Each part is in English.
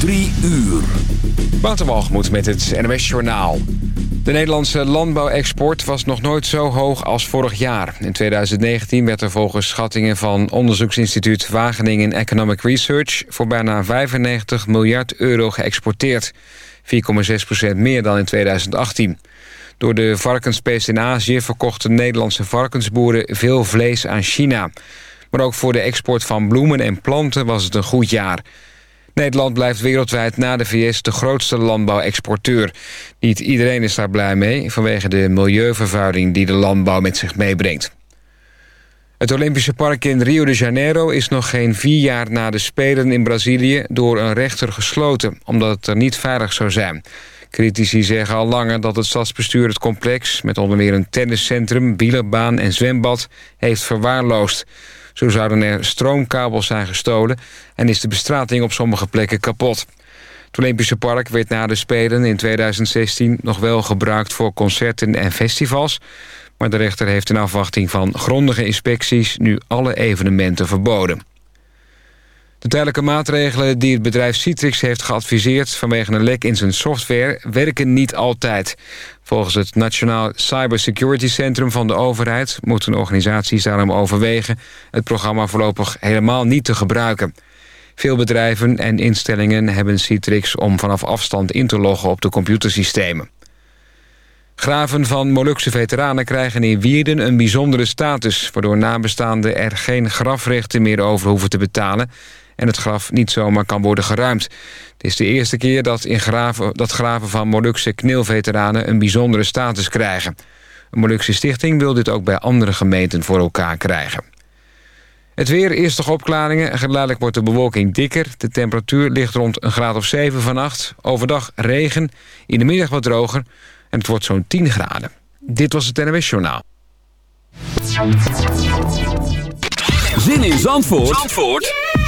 Drie uur. Waterwalgemoed met het NWS Journaal. De Nederlandse landbouwexport was nog nooit zo hoog als vorig jaar. In 2019 werd er volgens schattingen van onderzoeksinstituut Wageningen Economic Research... voor bijna 95 miljard euro geëxporteerd. 4,6% meer dan in 2018. Door de varkenspest in Azië verkochten Nederlandse varkensboeren veel vlees aan China. Maar ook voor de export van bloemen en planten was het een goed jaar... Nederland blijft wereldwijd na de VS de grootste landbouwexporteur. Niet iedereen is daar blij mee... vanwege de milieuvervuiling die de landbouw met zich meebrengt. Het Olympische Park in Rio de Janeiro is nog geen vier jaar na de Spelen in Brazilië... door een rechter gesloten, omdat het er niet veilig zou zijn. Critici zeggen al langer dat het stadsbestuur het complex... met onder meer een tenniscentrum, bielerbaan en zwembad heeft verwaarloosd. Zo zouden er stroomkabels zijn gestolen... en is de bestrating op sommige plekken kapot. Het Olympische Park werd na de Spelen in 2016 nog wel gebruikt voor concerten en festivals... maar de rechter heeft in afwachting van grondige inspecties nu alle evenementen verboden. De tijdelijke maatregelen die het bedrijf Citrix heeft geadviseerd... vanwege een lek in zijn software, werken niet altijd. Volgens het Nationaal Cybersecurity Centrum van de overheid... moeten organisaties daarom overwegen... het programma voorlopig helemaal niet te gebruiken. Veel bedrijven en instellingen hebben Citrix... om vanaf afstand in te loggen op de computersystemen. Graven van Molukse veteranen krijgen in Wierden een bijzondere status... waardoor nabestaanden er geen grafrechten meer over hoeven te betalen en het graf niet zomaar kan worden geruimd. Het is de eerste keer dat, in graven, dat graven van Molukse knilveteranen een bijzondere status krijgen. Een Molukse stichting wil dit ook bij andere gemeenten voor elkaar krijgen. Het weer, eerst toch opklaringen. Geleidelijk wordt de bewolking dikker. De temperatuur ligt rond een graad of 7 vannacht. Overdag regen, in de middag wat droger. En het wordt zo'n 10 graden. Dit was het NWS Journaal. Zin in Zandvoort, Zandvoort?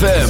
Don't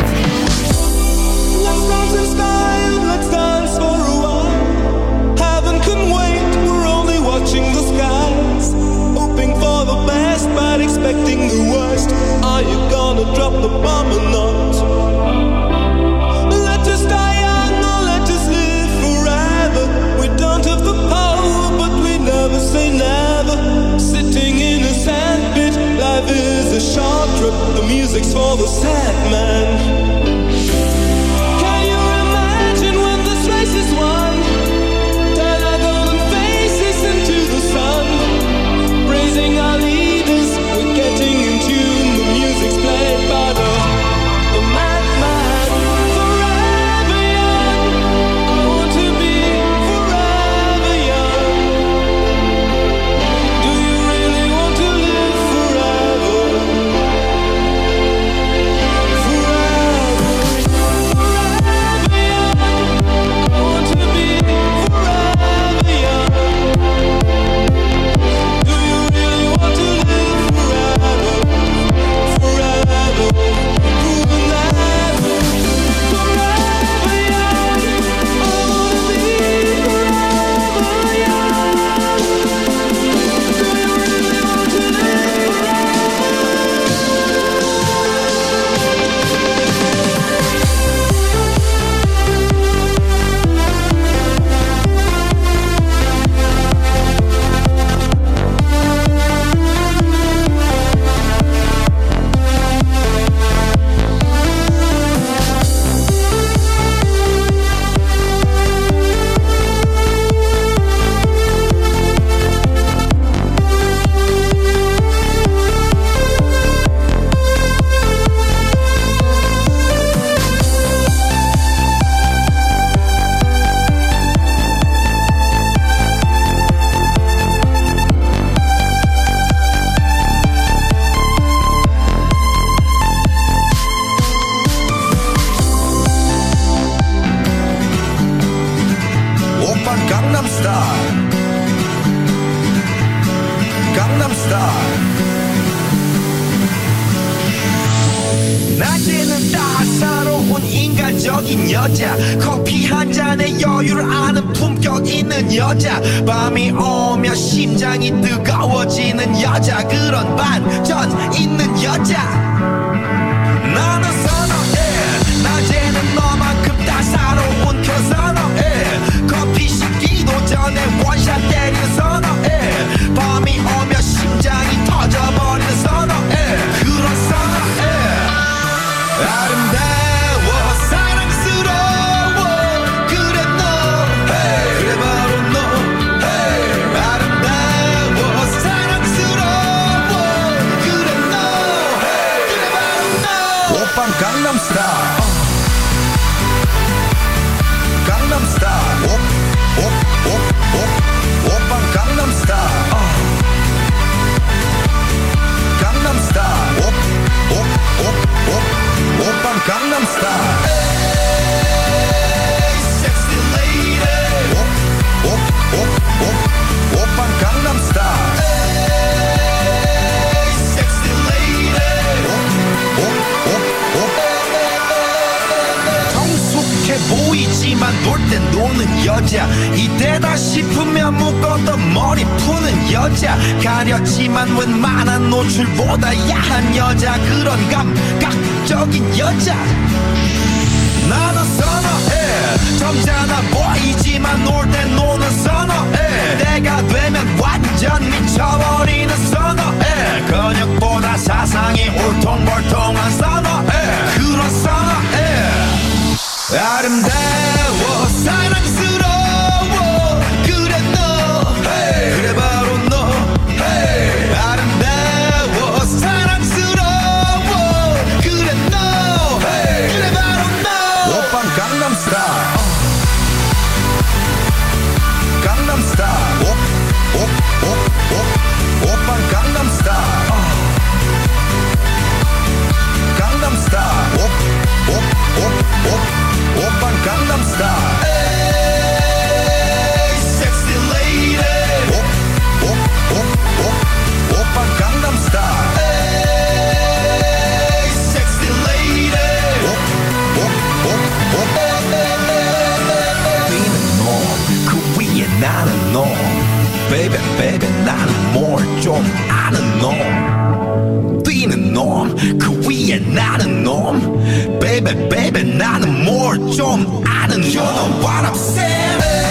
said. stop. 가렸지만 웬만한 노출보다 야한 여자 그런 감각적인 여자. 나는 선어해. 점잖아 보이지만 놀 땐 노는 선어해. 내가 되면 완전 미쳐버리는 선어해. 근육보다 사상이 울퉁불퉁한 선어해. 그런 선어해. 아름다워 사랑스러워. op, op aan Gangnam Style. Hey, sexy lady. Op, op, op, op, op aan Gangnam Style. Hey, sexy lady. Op, op, op, op. 니는 너, 그 위에 나는 너 baby, baby, 나는 more 좀 아는 놈 뛰는 놈그 위에 나는 놈 baby, baby, 나는 뭘좀 아는 You know what I'm saying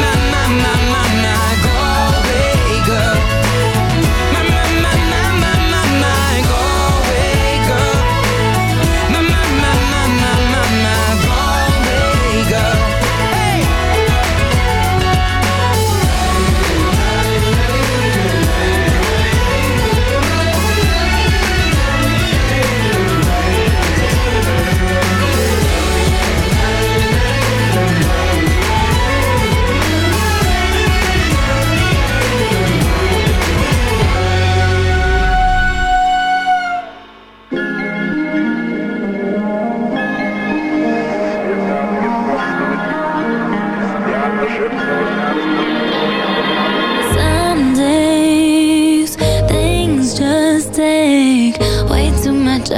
my, my, my